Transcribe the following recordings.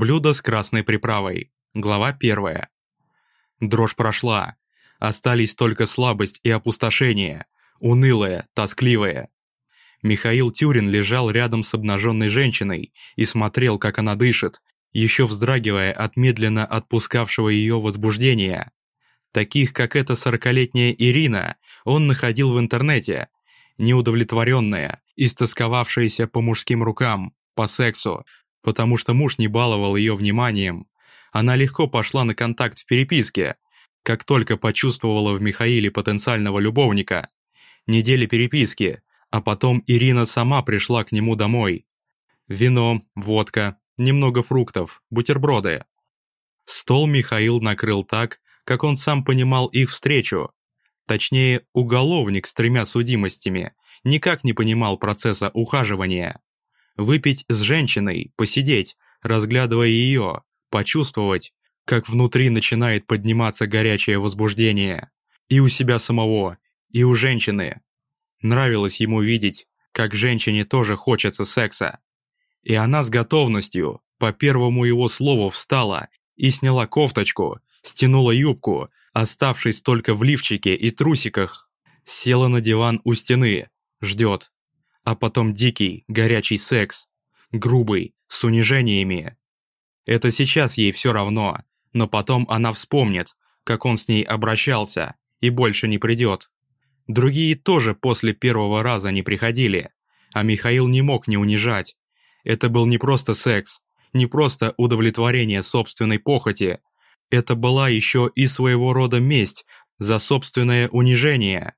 Блюдо с красной приправой. Глава первая. Дрожь прошла. Остались только слабость и опустошение. Унылое, тоскливое. Михаил Тюрин лежал рядом с обнаженной женщиной и смотрел, как она дышит, еще вздрагивая от медленно отпускавшего ее возбуждения. Таких, как эта сорокалетняя Ирина, он находил в интернете. Неудовлетворенная, истосковавшаяся по мужским рукам, по сексу, потому что муж не баловал ее вниманием. Она легко пошла на контакт в переписке, как только почувствовала в Михаиле потенциального любовника. Недели переписки, а потом Ирина сама пришла к нему домой. Вино, водка, немного фруктов, бутерброды. Стол Михаил накрыл так, как он сам понимал их встречу. Точнее, уголовник с тремя судимостями никак не понимал процесса ухаживания. Выпить с женщиной, посидеть, разглядывая ее, почувствовать, как внутри начинает подниматься горячее возбуждение. И у себя самого, и у женщины. Нравилось ему видеть, как женщине тоже хочется секса. И она с готовностью, по первому его слову, встала и сняла кофточку, стянула юбку, оставшись только в лифчике и трусиках. Села на диван у стены, ждет. А потом дикий, горячий секс. Грубый, с унижениями. Это сейчас ей все равно, но потом она вспомнит, как он с ней обращался, и больше не придет. Другие тоже после первого раза не приходили, а Михаил не мог не унижать. Это был не просто секс, не просто удовлетворение собственной похоти, это была еще и своего рода месть за собственное унижение.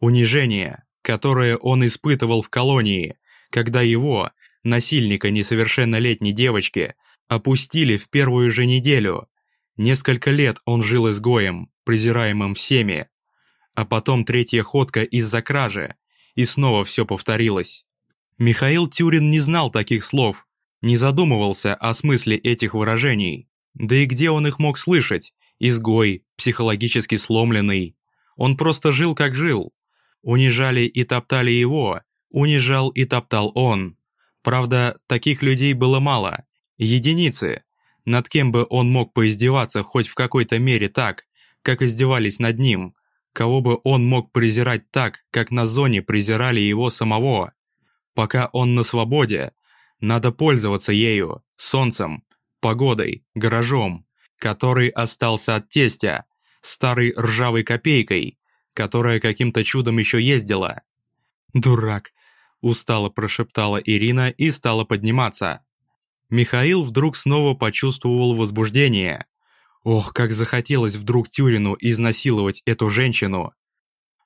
Унижение, которое он испытывал в колонии, когда его, насильника несовершеннолетней девочки, опустили в первую же неделю. Несколько лет он жил изгоем, презираемым всеми. А потом третья ходка из-за кражи, и снова все повторилось. Михаил Тюрин не знал таких слов, не задумывался о смысле этих выражений. Да и где он их мог слышать? Изгой, психологически сломленный. Он просто жил как жил. Унижали и топтали его, унижал и топтал он. Правда, таких людей было мало. Единицы. Над кем бы он мог поиздеваться хоть в какой-то мере так, как издевались над ним. Кого бы он мог презирать так, как на зоне презирали его самого. Пока он на свободе, надо пользоваться ею, солнцем, погодой, гаражом, который остался от тестя, старой ржавой копейкой, которая каким-то чудом еще ездила. «Дурак!» – устало прошептала Ирина и стала подниматься. Михаил вдруг снова почувствовал возбуждение. Ох, как захотелось вдруг Тюрину изнасиловать эту женщину.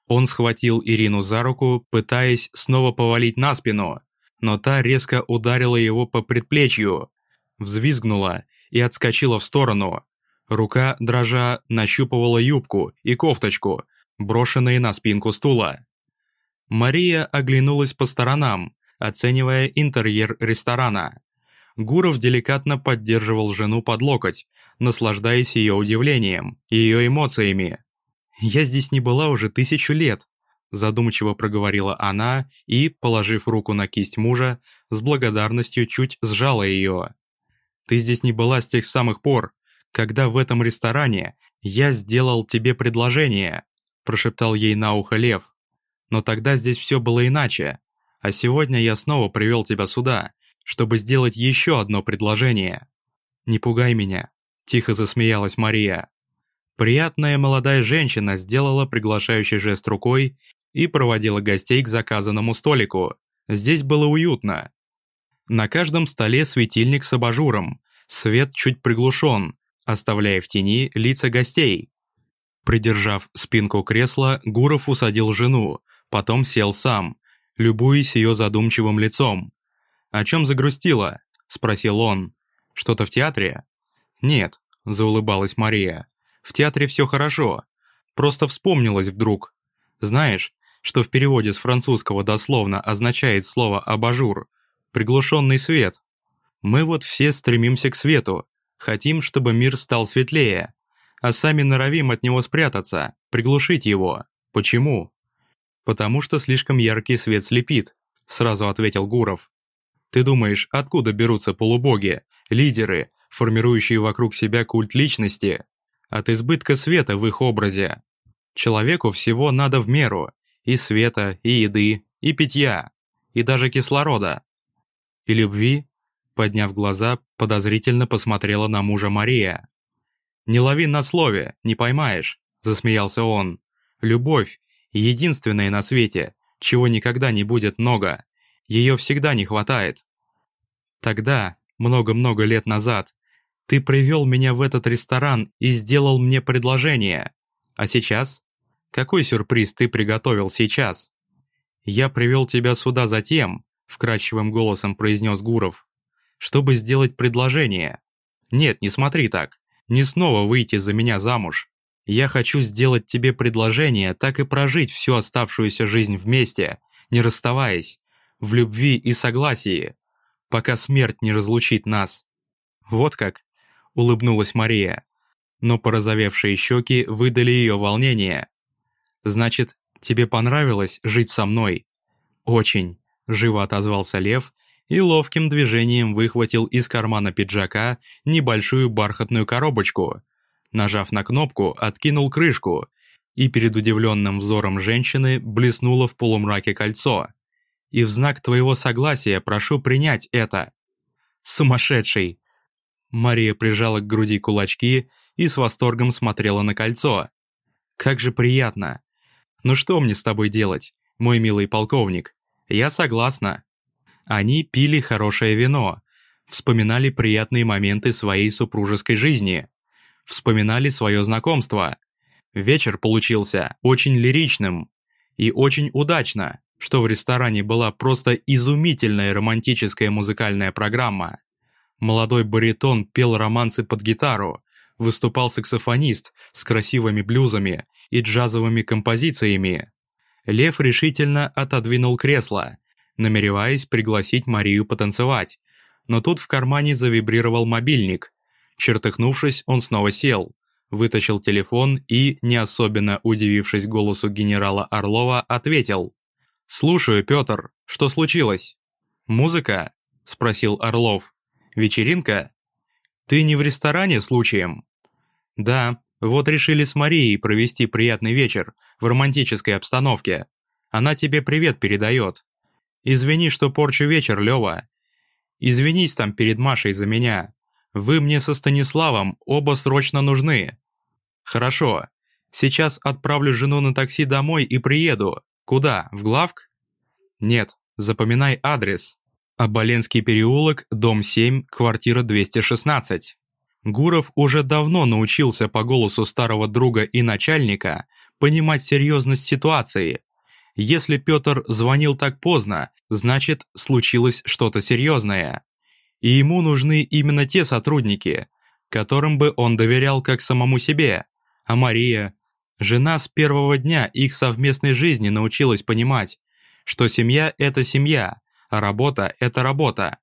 Он схватил Ирину за руку, пытаясь снова повалить на спину, но та резко ударила его по предплечью, взвизгнула и отскочила в сторону. Рука, дрожа, нащупывала юбку и кофточку, брошенные на спинку стула. Мария оглянулась по сторонам, оценивая интерьер ресторана. Гуров деликатно поддерживал жену под локоть, наслаждаясь ее удивлением, ее эмоциями. «Я здесь не была уже тысячу лет», задумчиво проговорила она и, положив руку на кисть мужа, с благодарностью чуть сжала ее. Ты здесь не была с тех самых пор, когда в этом ресторане я сделал тебе предложение», прошептал ей на ухо Лев. «Но тогда здесь все было иначе, а сегодня я снова привел тебя сюда, чтобы сделать еще одно предложение». «Не пугай меня», – тихо засмеялась Мария. Приятная молодая женщина сделала приглашающий жест рукой и проводила гостей к заказанному столику. Здесь было уютно, на каждом столе светильник с абажуром, свет чуть приглушен, оставляя в тени лица гостей. Придержав спинку кресла, Гуров усадил жену, потом сел сам, любуясь ее задумчивым лицом. «О чем загрустила?» – спросил он. «Что-то в театре?» «Нет», – заулыбалась Мария. «В театре все хорошо. Просто вспомнилось вдруг. Знаешь, что в переводе с французского дословно означает слово «абажур», приглушенный свет. Мы вот все стремимся к свету, хотим, чтобы мир стал светлее, а сами норовим от него спрятаться, приглушить его. Почему? Потому что слишком яркий свет слепит, сразу ответил Гуров. Ты думаешь, откуда берутся полубоги, лидеры, формирующие вокруг себя культ личности, от избытка света в их образе. Человеку всего надо в меру, и света, и еды, и питья, и даже кислорода. И любви, подняв глаза, подозрительно посмотрела на мужа Мария. «Не лови на слове, не поймаешь», — засмеялся он. «Любовь — единственное на свете, чего никогда не будет много. Ее всегда не хватает. Тогда, много-много лет назад, ты привел меня в этот ресторан и сделал мне предложение. А сейчас? Какой сюрприз ты приготовил сейчас? Я привел тебя сюда за тем, вкрадчивым голосом произнес Гуров, чтобы сделать предложение. Нет, не смотри так. Не снова выйти за меня замуж. Я хочу сделать тебе предложение, так и прожить всю оставшуюся жизнь вместе, не расставаясь, в любви и согласии, пока смерть не разлучит нас. Вот как, улыбнулась Мария, но порозовевшие щеки выдали ее волнение. Значит, тебе понравилось жить со мной? Очень, живо отозвался Лев и ловким движением выхватил из кармана пиджака небольшую бархатную коробочку. Нажав на кнопку, откинул крышку, и перед удивленным взором женщины блеснуло в полумраке кольцо и в знак твоего согласия прошу принять это». «Сумасшедший!» Мария прижала к груди кулачки и с восторгом смотрела на кольцо. «Как же приятно! Ну что мне с тобой делать, мой милый полковник? Я согласна». Они пили хорошее вино, вспоминали приятные моменты своей супружеской жизни, вспоминали свое знакомство. Вечер получился очень лиричным и очень удачно что в ресторане была просто изумительная романтическая музыкальная программа. Молодой баритон пел романсы под гитару, выступал саксофонист с красивыми блюзами и джазовыми композициями. Лев решительно отодвинул кресло, намереваясь пригласить Марию потанцевать, но тут в кармане завибрировал мобильник. Чертыхнувшись, он снова сел, вытащил телефон и, не особенно удивившись голосу генерала Орлова, ответил «Слушаю, Петр. Что случилось?» «Музыка?» – спросил Орлов. «Вечеринка?» «Ты не в ресторане случаем?» «Да, вот решили с Марией провести приятный вечер в романтической обстановке. Она тебе привет передает. Извини, что порчу вечер, Лёва. Извинись там перед Машей за меня. Вы мне со Станиславом оба срочно нужны. Хорошо. Сейчас отправлю жену на такси домой и приеду. Куда, в главк? Нет, запоминай адрес. Оболенский переулок, дом 7, квартира 216. Гуров уже давно научился по голосу старого друга и начальника понимать серьезность ситуации. Если Петр звонил так поздно, значит, случилось что-то серьезное. И ему нужны именно те сотрудники, которым бы он доверял как самому себе. А Мария, Жена с первого дня их совместной жизни научилась понимать, что семья – это семья, а работа – это работа.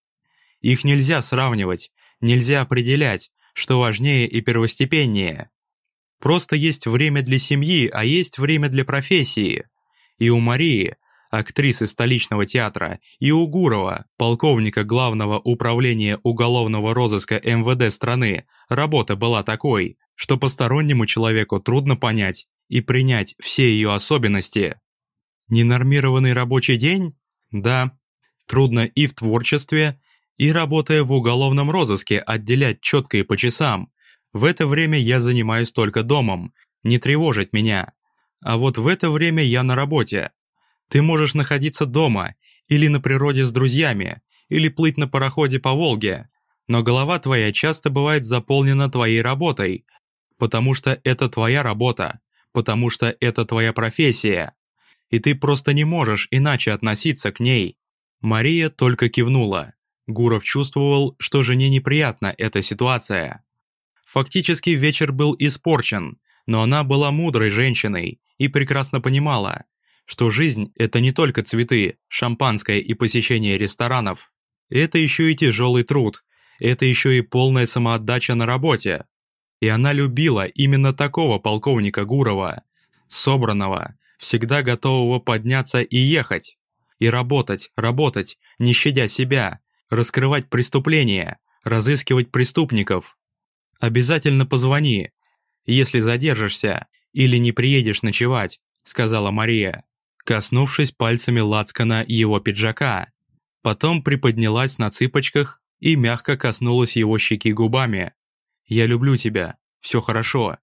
Их нельзя сравнивать, нельзя определять, что важнее и первостепеннее. Просто есть время для семьи, а есть время для профессии. И у Марии, актрисы столичного театра, и у Гурова, полковника Главного управления уголовного розыска МВД страны, работа была такой, что постороннему человеку трудно понять и принять все ее особенности. Ненормированный рабочий день? Да. Трудно и в творчестве, и работая в уголовном розыске отделять четко и по часам. В это время я занимаюсь только домом, не тревожить меня. А вот в это время я на работе. Ты можешь находиться дома, или на природе с друзьями, или плыть на пароходе по Волге, но голова твоя часто бывает заполнена твоей работой, потому что это твоя работа, потому что это твоя профессия, и ты просто не можешь иначе относиться к ней. Мария только кивнула. Гуров чувствовал, что жене неприятна эта ситуация. Фактически вечер был испорчен, но она была мудрой женщиной и прекрасно понимала, что жизнь – это не только цветы, шампанское и посещение ресторанов. Это еще и тяжелый труд, это еще и полная самоотдача на работе, и она любила именно такого полковника Гурова, собранного, всегда готового подняться и ехать. И работать, работать, не щадя себя, раскрывать преступления, разыскивать преступников. Обязательно позвони, если задержишься или не приедешь ночевать», — сказала Мария, коснувшись пальцами лацкана его пиджака. Потом приподнялась на цыпочках и мягко коснулась его щеки губами. «Я люблю тебя, все хорошо».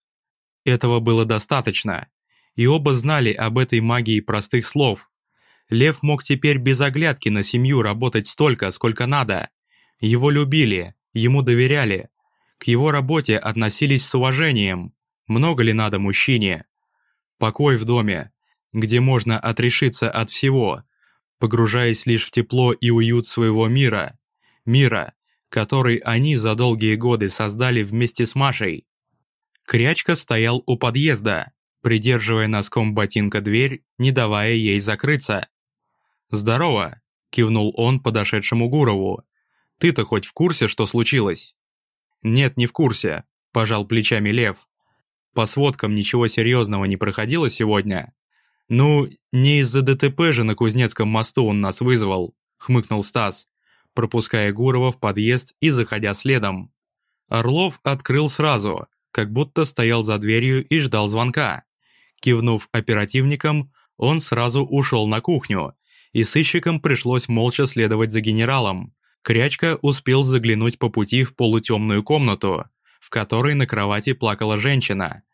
Этого было достаточно, и оба знали об этой магии простых слов. Лев мог теперь без оглядки на семью работать столько, сколько надо. Его любили, ему доверяли. К его работе относились с уважением. Много ли надо мужчине? Покой в доме, где можно отрешиться от всего, погружаясь лишь в тепло и уют своего мира. Мира, который они за долгие годы создали вместе с Машей. Крячка стоял у подъезда, придерживая носком ботинка дверь, не давая ей закрыться. «Здорово!» – кивнул он подошедшему Гурову. «Ты-то хоть в курсе, что случилось?» «Нет, не в курсе», – пожал плечами Лев. «По сводкам ничего серьезного не проходило сегодня?» «Ну, не из-за ДТП же на Кузнецком мосту он нас вызвал», – хмыкнул Стас, пропуская Гурова в подъезд и заходя следом. Орлов открыл сразу, как будто стоял за дверью и ждал звонка. Кивнув оперативникам, он сразу ушел на кухню, и сыщикам пришлось молча следовать за генералом. Крячка успел заглянуть по пути в полутемную комнату, в которой на кровати плакала женщина.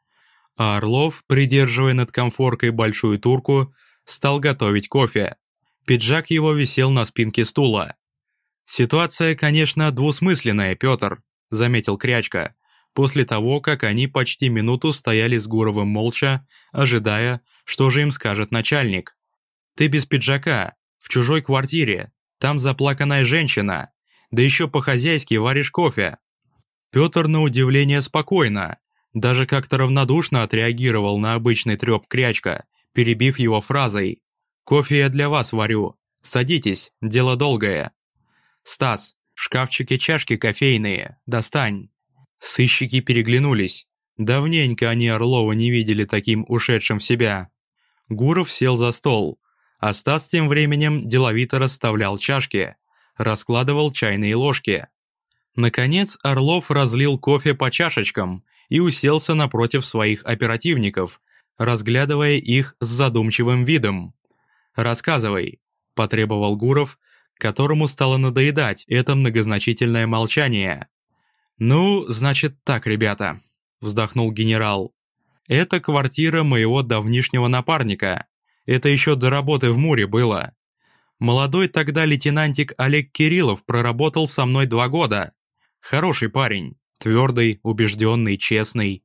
А Орлов, придерживая над комфоркой большую турку, стал готовить кофе. Пиджак его висел на спинке стула. «Ситуация, конечно, двусмысленная, Петр», — заметил Крячка, после того, как они почти минуту стояли с Гуровым молча, ожидая, что же им скажет начальник. «Ты без пиджака, в чужой квартире, там заплаканная женщина, да еще по-хозяйски варишь кофе». Петр на удивление спокойно, даже как-то равнодушно отреагировал на обычный трёп крячка, перебив его фразой «Кофе я для вас варю. Садитесь, дело долгое». «Стас, в шкафчике чашки кофейные, достань». Сыщики переглянулись. Давненько они Орлова не видели таким ушедшим в себя. Гуров сел за стол, а Стас тем временем деловито расставлял чашки, раскладывал чайные ложки. Наконец Орлов разлил кофе по чашечкам и уселся напротив своих оперативников, разглядывая их с задумчивым видом. «Рассказывай», – потребовал Гуров, которому стало надоедать это многозначительное молчание. «Ну, значит так, ребята», – вздохнул генерал. «Это квартира моего давнишнего напарника. Это еще до работы в Муре было. Молодой тогда лейтенантик Олег Кириллов проработал со мной два года. Хороший парень, твердый, убежденный, честный.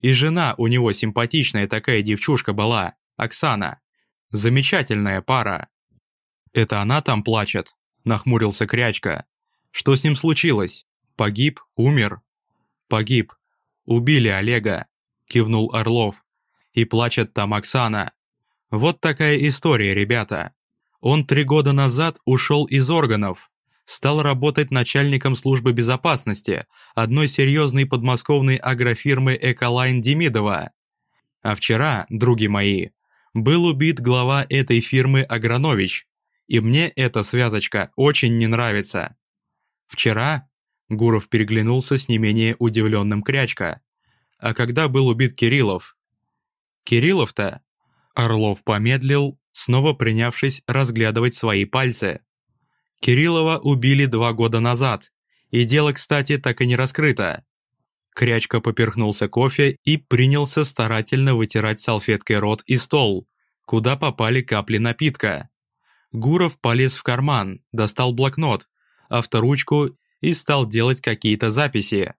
И жена у него симпатичная такая девчушка была, Оксана. Замечательная пара. «Это она там плачет?» – нахмурился Крячка. «Что с ним случилось? Погиб? Умер?» «Погиб. Убили Олега», – кивнул Орлов. «И плачет там Оксана. Вот такая история, ребята. Он три года назад ушел из органов, стал работать начальником службы безопасности одной серьезной подмосковной агрофирмы «Эколайн» Демидова. А вчера, други мои, был убит глава этой фирмы Агранович, и мне эта связочка очень не нравится. Вчера Гуров переглянулся с не менее удивленным Крячка. А когда был убит Кириллов? Кириллов-то? Орлов помедлил, снова принявшись разглядывать свои пальцы. Кириллова убили два года назад, и дело, кстати, так и не раскрыто. Крячка поперхнулся кофе и принялся старательно вытирать салфеткой рот и стол, куда попали капли напитка. Гуров полез в карман, достал блокнот, авторучку и стал делать какие-то записи.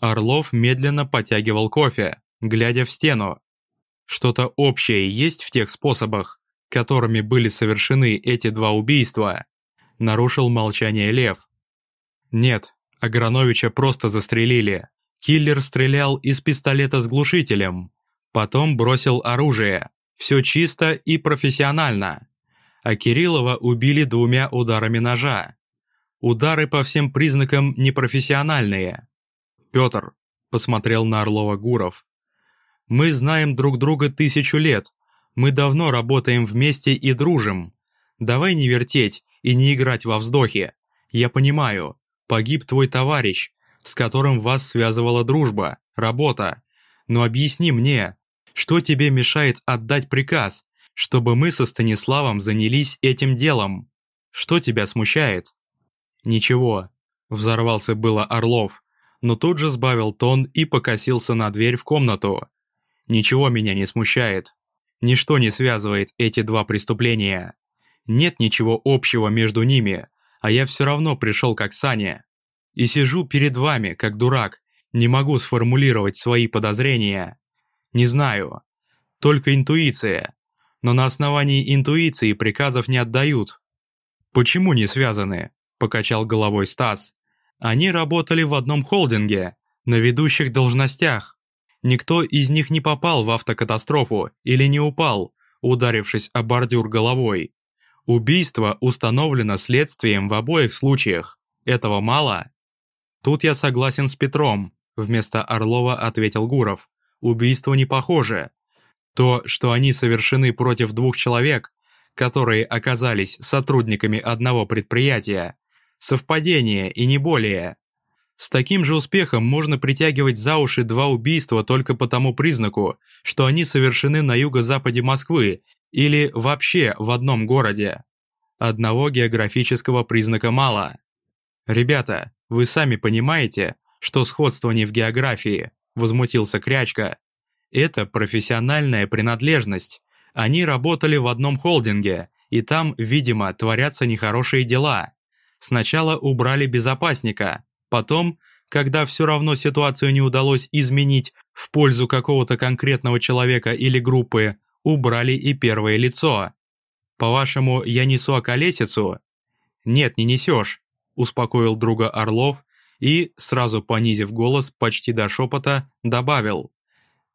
Орлов медленно потягивал кофе, глядя в стену. Что-то общее есть в тех способах, которыми были совершены эти два убийства? Нарушил молчание Лев. Нет, Аграновича просто застрелили. Киллер стрелял из пистолета с глушителем. Потом бросил оружие. Все чисто и профессионально. А Кириллова убили двумя ударами ножа. Удары по всем признакам непрофессиональные. Петр посмотрел на Орлова Гуров. Мы знаем друг друга тысячу лет. Мы давно работаем вместе и дружим. Давай не вертеть и не играть во вздохе. Я понимаю, Погиб твой товарищ, с которым вас связывала дружба, работа. Но объясни мне, что тебе мешает отдать приказ, чтобы мы со Станиславом занялись этим делом? Что тебя смущает?» «Ничего», — взорвался было Орлов, но тут же сбавил тон и покосился на дверь в комнату. «Ничего меня не смущает. Ничто не связывает эти два преступления. Нет ничего общего между ними, а я все равно пришел как Саня. И сижу перед вами, как дурак, не могу сформулировать свои подозрения. Не знаю. Только интуиция. Но на основании интуиции приказов не отдают. Почему не связаны? Покачал головой Стас. Они работали в одном холдинге, на ведущих должностях. Никто из них не попал в автокатастрофу или не упал, ударившись о бордюр головой. Убийство установлено следствием в обоих случаях. Этого мало? Тут я согласен с Петром, вместо Орлова ответил Гуров. Убийство не похоже. То, что они совершены против двух человек, которые оказались сотрудниками одного предприятия, совпадение и не более. С таким же успехом можно притягивать за уши два убийства только по тому признаку, что они совершены на юго-западе Москвы или вообще в одном городе. Одного географического признака мало. Ребята, вы сами понимаете, что сходство не в географии, возмутился Крячка. Это профессиональная принадлежность. Они работали в одном холдинге, и там, видимо, творятся нехорошие дела. Сначала убрали безопасника, потом, когда все равно ситуацию не удалось изменить в пользу какого-то конкретного человека или группы, убрали и первое лицо. По-вашему, я несу околесицу? Нет, не несешь, успокоил друга Орлов и, сразу понизив голос почти до шепота, добавил.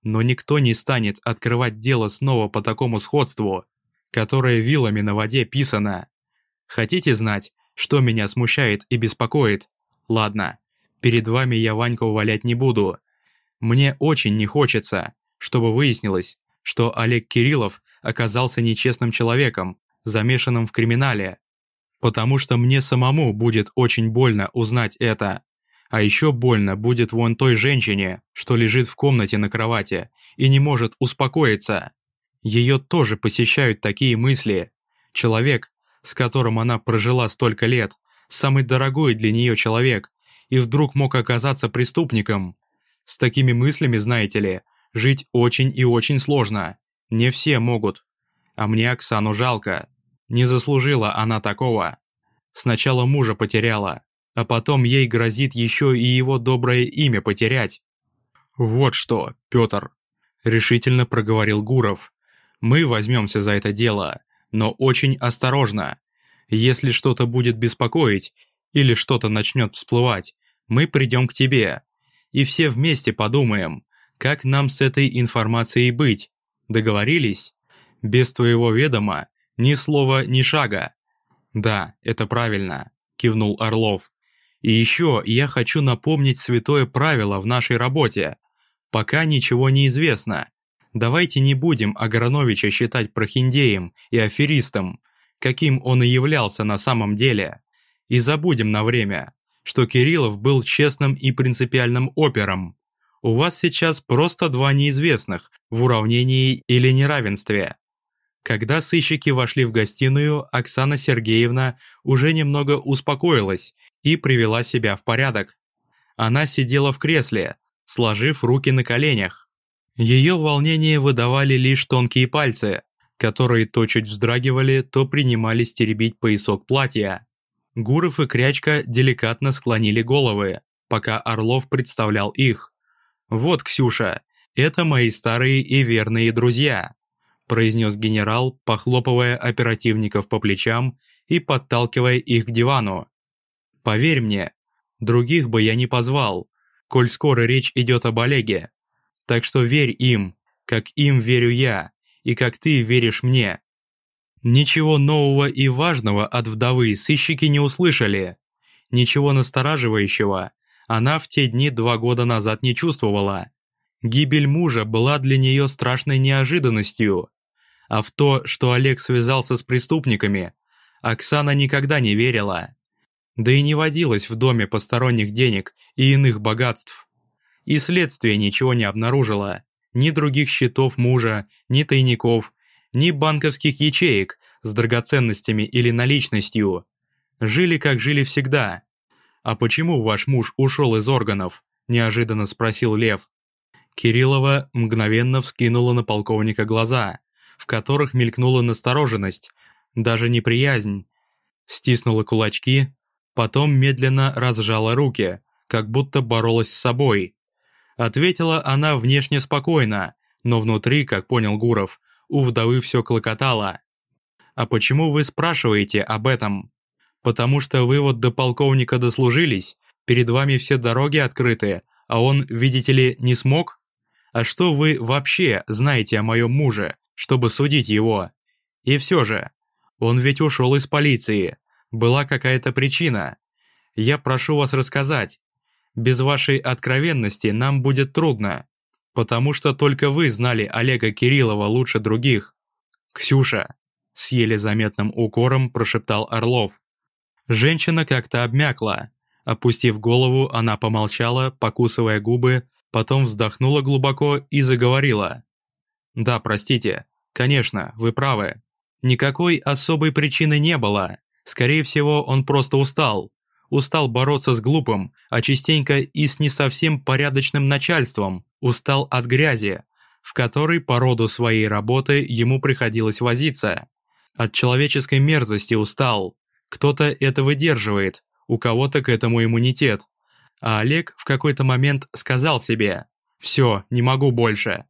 Но никто не станет открывать дело снова по такому сходству, которое вилами на воде писано. Хотите знать, что меня смущает и беспокоит? Ладно, перед вами я Ваньку валять не буду. Мне очень не хочется, чтобы выяснилось, что Олег Кириллов оказался нечестным человеком, замешанным в криминале. Потому что мне самому будет очень больно узнать это. А еще больно будет вон той женщине, что лежит в комнате на кровати и не может успокоиться. Ее тоже посещают такие мысли. Человек, с которым она прожила столько лет, самый дорогой для нее человек, и вдруг мог оказаться преступником. С такими мыслями, знаете ли, Жить очень и очень сложно. Не все могут. А мне Оксану жалко. Не заслужила она такого. Сначала мужа потеряла, а потом ей грозит еще и его доброе имя потерять. «Вот что, Петр», — решительно проговорил Гуров. «Мы возьмемся за это дело, но очень осторожно. Если что-то будет беспокоить или что-то начнет всплывать, мы придем к тебе, и все вместе подумаем, как нам с этой информацией быть? Договорились? Без твоего ведома ни слова, ни шага. Да, это правильно, кивнул Орлов. И еще я хочу напомнить святое правило в нашей работе. Пока ничего не известно. Давайте не будем Аграновича считать прохиндеем и аферистом, каким он и являлся на самом деле. И забудем на время, что Кириллов был честным и принципиальным опером, у вас сейчас просто два неизвестных в уравнении или неравенстве. Когда сыщики вошли в гостиную, Оксана Сергеевна уже немного успокоилась и привела себя в порядок. Она сидела в кресле, сложив руки на коленях. Ее волнение выдавали лишь тонкие пальцы, которые то чуть вздрагивали, то принимались теребить поясок платья. Гуров и Крячка деликатно склонили головы, пока Орлов представлял их. «Вот, Ксюша, это мои старые и верные друзья», произнес генерал, похлопывая оперативников по плечам и подталкивая их к дивану. «Поверь мне, других бы я не позвал, коль скоро речь идет об Олеге. Так что верь им, как им верю я, и как ты веришь мне». Ничего нового и важного от вдовы сыщики не услышали. Ничего настораживающего, она в те дни два года назад не чувствовала. Гибель мужа была для нее страшной неожиданностью. А в то, что Олег связался с преступниками, Оксана никогда не верила. Да и не водилось в доме посторонних денег и иных богатств. И следствие ничего не обнаружило. Ни других счетов мужа, ни тайников, ни банковских ячеек с драгоценностями или наличностью. Жили как жили всегда. «А почему ваш муж ушел из органов?» – неожиданно спросил Лев. Кириллова мгновенно вскинула на полковника глаза, в которых мелькнула настороженность, даже неприязнь. Стиснула кулачки, потом медленно разжала руки, как будто боролась с собой. Ответила она внешне спокойно, но внутри, как понял Гуров, у вдовы все клокотало. «А почему вы спрашиваете об этом?» «Потому что вы вот до полковника дослужились, перед вами все дороги открыты, а он, видите ли, не смог? А что вы вообще знаете о моем муже, чтобы судить его? И все же, он ведь ушел из полиции, была какая-то причина. Я прошу вас рассказать. Без вашей откровенности нам будет трудно, потому что только вы знали Олега Кириллова лучше других. Ксюша, с еле заметным укором прошептал Орлов. Женщина как-то обмякла. Опустив голову, она помолчала, покусывая губы, потом вздохнула глубоко и заговорила. «Да, простите. Конечно, вы правы. Никакой особой причины не было. Скорее всего, он просто устал. Устал бороться с глупым, а частенько и с не совсем порядочным начальством. Устал от грязи, в которой по роду своей работы ему приходилось возиться. От человеческой мерзости устал. Кто-то это выдерживает, у кого-то к этому иммунитет. А Олег в какой-то момент сказал себе «Все, не могу больше».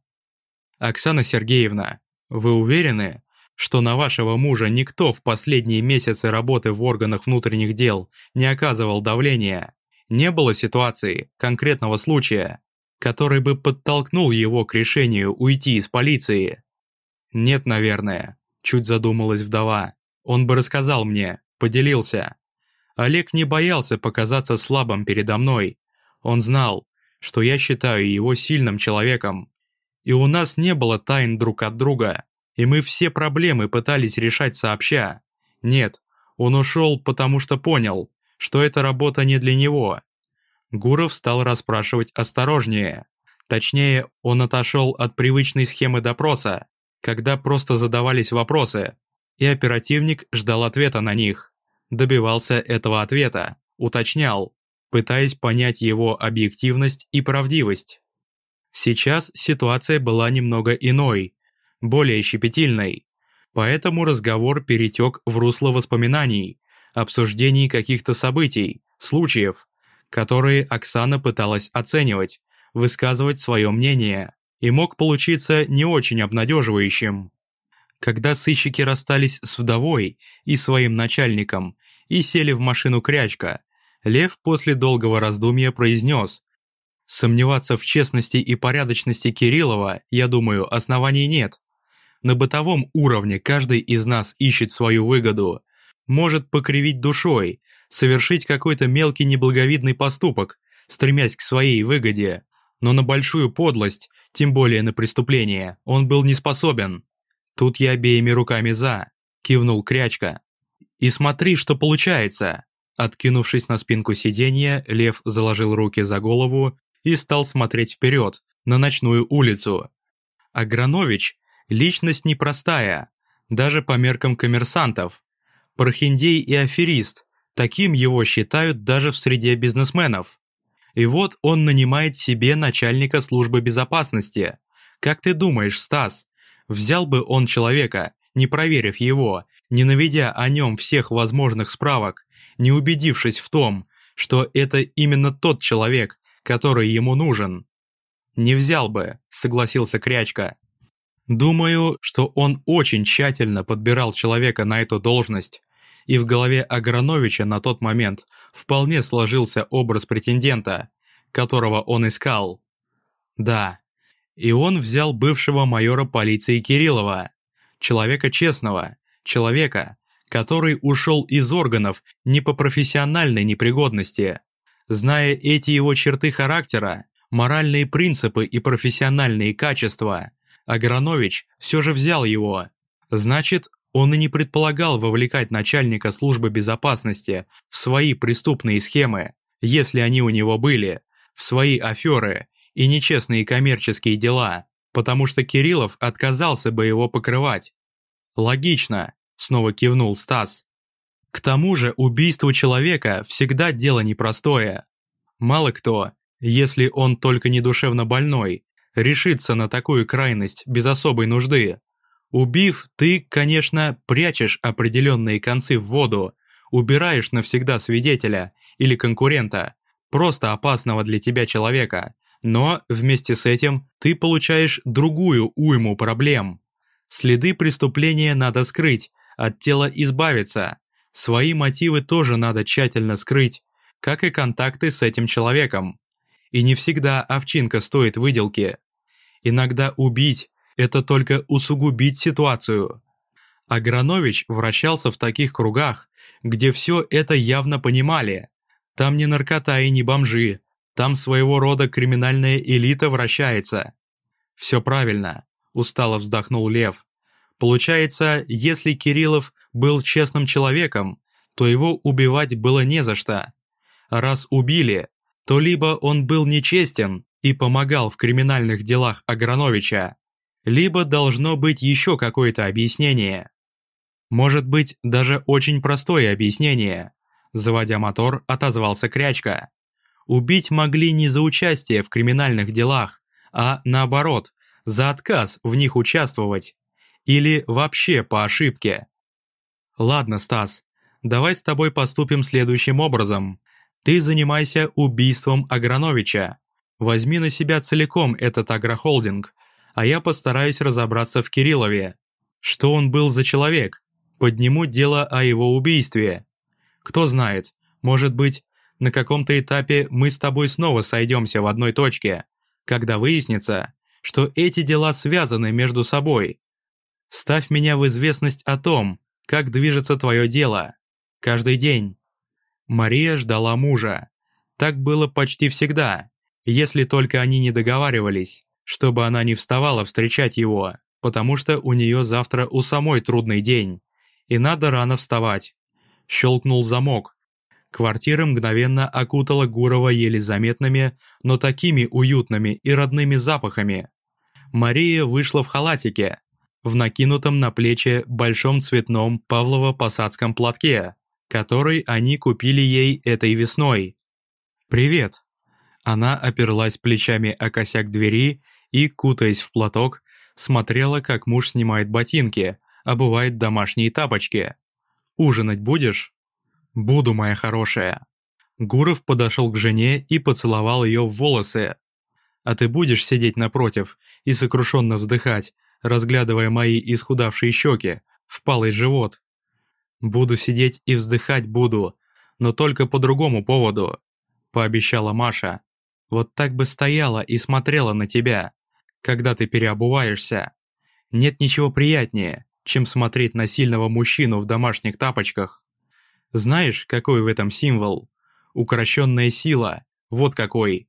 «Оксана Сергеевна, вы уверены, что на вашего мужа никто в последние месяцы работы в органах внутренних дел не оказывал давления? Не было ситуации, конкретного случая, который бы подтолкнул его к решению уйти из полиции? Нет, наверное, чуть задумалась вдова. Он бы рассказал мне, поделился. Олег не боялся показаться слабым передо мной. Он знал, что я считаю его сильным человеком. И у нас не было тайн друг от друга, и мы все проблемы пытались решать сообща. Нет, он ушел, потому что понял, что эта работа не для него. Гуров стал расспрашивать осторожнее. Точнее, он отошел от привычной схемы допроса, когда просто задавались вопросы, и оперативник ждал ответа на них. Добивался этого ответа, уточнял, пытаясь понять его объективность и правдивость. Сейчас ситуация была немного иной, более щепетильной, поэтому разговор перетек в русло воспоминаний, обсуждений каких-то событий, случаев, которые Оксана пыталась оценивать, высказывать свое мнение, и мог получиться не очень обнадеживающим. Когда сыщики расстались с вдовой и своим начальником и сели в машину крячка, Лев после долгого раздумья произнес «Сомневаться в честности и порядочности Кириллова, я думаю, оснований нет. На бытовом уровне каждый из нас ищет свою выгоду, может покривить душой, совершить какой-то мелкий неблаговидный поступок, стремясь к своей выгоде, но на большую подлость, тем более на преступление, он был не способен. Тут я обеими руками за, кивнул Крячка. И смотри, что получается. Откинувшись на спинку сиденья, Лев заложил руки за голову и стал смотреть вперед, на ночную улицу. Агранович – личность непростая, даже по меркам коммерсантов. Прохиндей и аферист, Таким его считают даже в среде бизнесменов. И вот он нанимает себе начальника службы безопасности. Как ты думаешь, Стас, взял бы он человека, не проверив его, не наведя о нем всех возможных справок, не убедившись в том, что это именно тот человек, который ему нужен? Не взял бы, согласился Крячка. Думаю, что он очень тщательно подбирал человека на эту должность, и в голове Аграновича на тот момент вполне сложился образ претендента, которого он искал. Да, и он взял бывшего майора полиции Кириллова, человека честного, человека, который ушел из органов не по профессиональной непригодности. Зная эти его черты характера, моральные принципы и профессиональные качества, Агранович все же взял его. Значит, Он и не предполагал вовлекать начальника службы безопасности в свои преступные схемы, если они у него были, в свои аферы и нечестные коммерческие дела, потому что Кириллов отказался бы его покрывать. «Логично», — снова кивнул Стас. К тому же убийство человека всегда дело непростое. Мало кто, если он только не душевно больной, решится на такую крайность без особой нужды. Убив, ты, конечно, прячешь определенные концы в воду, убираешь навсегда свидетеля или конкурента, просто опасного для тебя человека, но вместе с этим ты получаешь другую уйму проблем. Следы преступления надо скрыть, от тела избавиться, Свои мотивы тоже надо тщательно скрыть, как и контакты с этим человеком. И не всегда овчинка стоит выделки. Иногда убить – это только усугубить ситуацию. Агранович вращался в таких кругах, где все это явно понимали. Там не наркота и не бомжи, там своего рода криминальная элита вращается. Все правильно, устало вздохнул Лев. Получается, если Кириллов был честным человеком, то его убивать было не за что. Раз убили, то либо он был нечестен и помогал в криминальных делах Аграновича, либо должно быть еще какое-то объяснение. Может быть, даже очень простое объяснение. Заводя мотор, отозвался Крячка. Убить могли не за участие в криминальных делах, а наоборот, за отказ в них участвовать. Или вообще по ошибке. Ладно, Стас, давай с тобой поступим следующим образом. Ты занимайся убийством Аграновича. Возьми на себя целиком этот агрохолдинг, а я постараюсь разобраться в Кириллове. Что он был за человек? Подниму дело о его убийстве. Кто знает, может быть, на каком-то этапе мы с тобой снова сойдемся в одной точке, когда выяснится, что эти дела связаны между собой, Ставь меня в известность о том, как движется твое дело. Каждый день». Мария ждала мужа. Так было почти всегда, если только они не договаривались, чтобы она не вставала встречать его, потому что у нее завтра у самой трудный день, и надо рано вставать. Щелкнул замок. Квартира мгновенно окутала Гурова еле заметными, но такими уютными и родными запахами. Мария вышла в халатике, в накинутом на плечи большом цветном павлово-посадском платке, который они купили ей этой весной. «Привет!» Она оперлась плечами о косяк двери и, кутаясь в платок, смотрела, как муж снимает ботинки, обувает домашние тапочки. «Ужинать будешь?» «Буду, моя хорошая». Гуров подошел к жене и поцеловал ее в волосы. «А ты будешь сидеть напротив и сокрушенно вздыхать, разглядывая мои исхудавшие щеки, впалый живот. «Буду сидеть и вздыхать буду, но только по другому поводу», — пообещала Маша. «Вот так бы стояла и смотрела на тебя, когда ты переобуваешься. Нет ничего приятнее, чем смотреть на сильного мужчину в домашних тапочках. Знаешь, какой в этом символ? Укращенная сила, вот какой.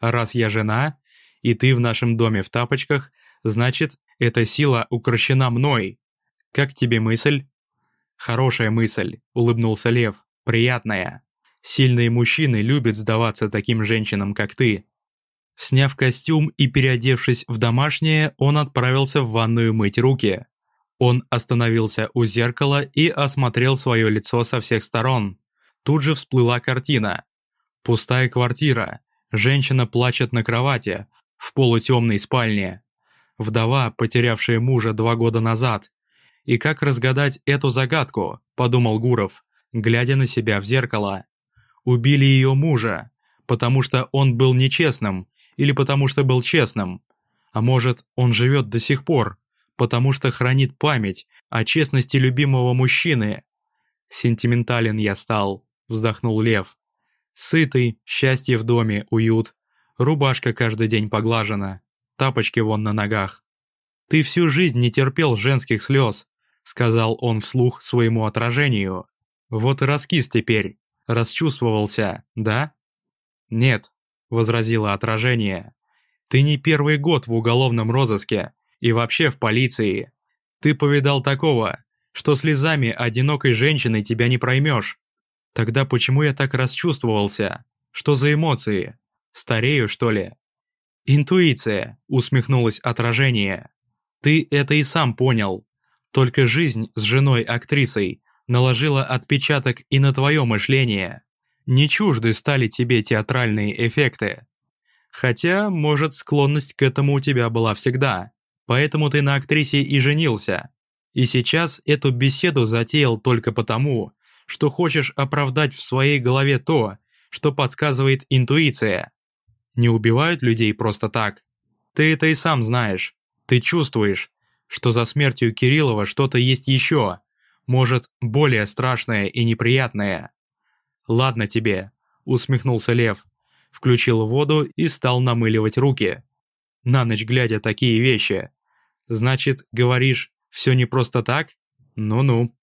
Раз я жена, и ты в нашем доме в тапочках, значит, эта сила укращена мной. Как тебе мысль?» «Хорошая мысль», — улыбнулся Лев. «Приятная. Сильные мужчины любят сдаваться таким женщинам, как ты». Сняв костюм и переодевшись в домашнее, он отправился в ванную мыть руки. Он остановился у зеркала и осмотрел свое лицо со всех сторон. Тут же всплыла картина. Пустая квартира. Женщина плачет на кровати, в полутемной спальне вдова, потерявшая мужа два года назад. И как разгадать эту загадку, подумал Гуров, глядя на себя в зеркало. Убили ее мужа, потому что он был нечестным, или потому что был честным. А может, он живет до сих пор, потому что хранит память о честности любимого мужчины. Сентиментален я стал, вздохнул Лев. Сытый, счастье в доме, уют. Рубашка каждый день поглажена тапочки вон на ногах. «Ты всю жизнь не терпел женских слез», — сказал он вслух своему отражению. «Вот и раскис теперь, расчувствовался, да?» «Нет», — возразило отражение. «Ты не первый год в уголовном розыске и вообще в полиции. Ты повидал такого, что слезами одинокой женщины тебя не проймешь. Тогда почему я так расчувствовался? Что за эмоции? Старею, что ли? Интуиция, усмехнулось отражение. Ты это и сам понял. Только жизнь с женой-актрисой наложила отпечаток и на твое мышление. Не чужды стали тебе театральные эффекты. Хотя, может, склонность к этому у тебя была всегда. Поэтому ты на актрисе и женился. И сейчас эту беседу затеял только потому, что хочешь оправдать в своей голове то, что подсказывает интуиция. Не убивают людей просто так. Ты это и сам знаешь. Ты чувствуешь, что за смертью Кириллова что-то есть еще, может, более страшное и неприятное. «Ладно тебе», — усмехнулся Лев, включил воду и стал намыливать руки. На ночь глядя такие вещи. «Значит, говоришь, все не просто так? Ну-ну».